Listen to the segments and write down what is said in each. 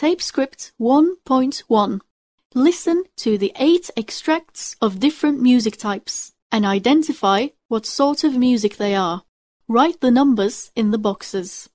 Tape script 1.1. Listen to the eight extracts of different music types and identify what sort of music they are. Write the numbers in the boxes.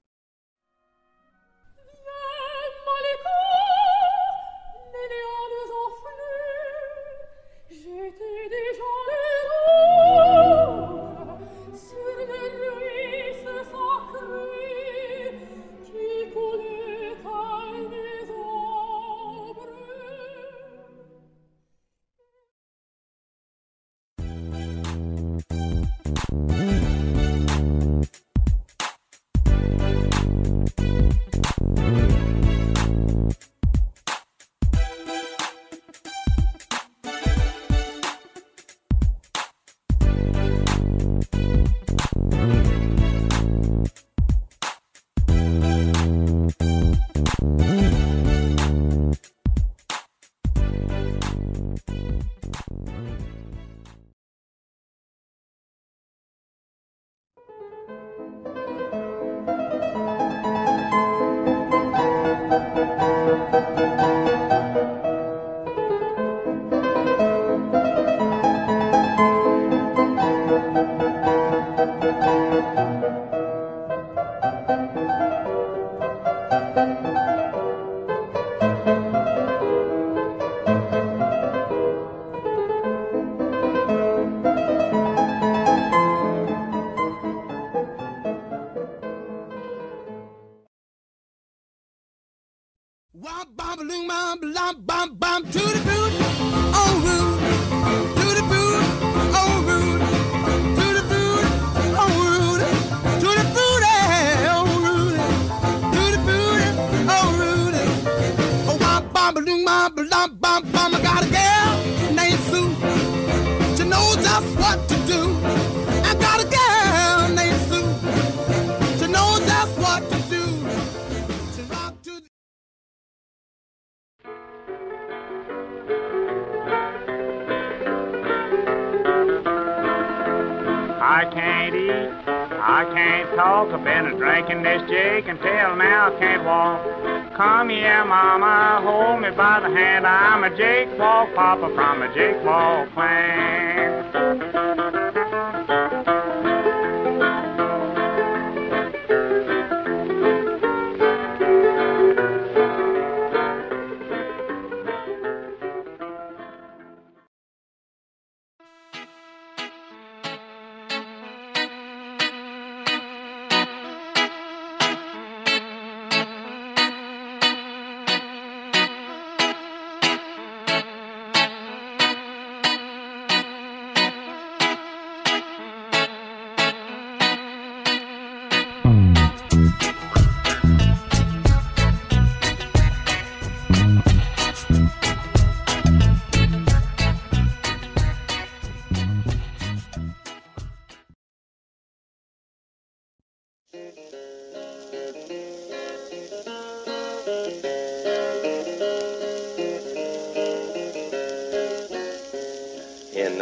Bom bom I got a girl I can't eat, I can't talk. I've been a drinking this Jake until now I can't walk. Come here, mama, hold me by the hand. I'm a Jake Walk Papa from a Jake Walk clan.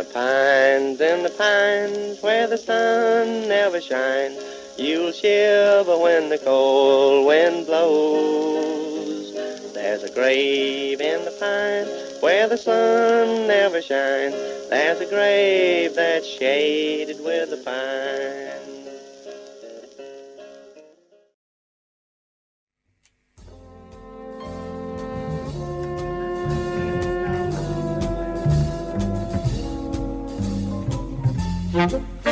The pines, in the pines, where the sun never shines, you'll shiver when the cold wind blows. There's a grave in the pines where the sun never shines. There's a grave that's shaded with the pines. Mm-hmm.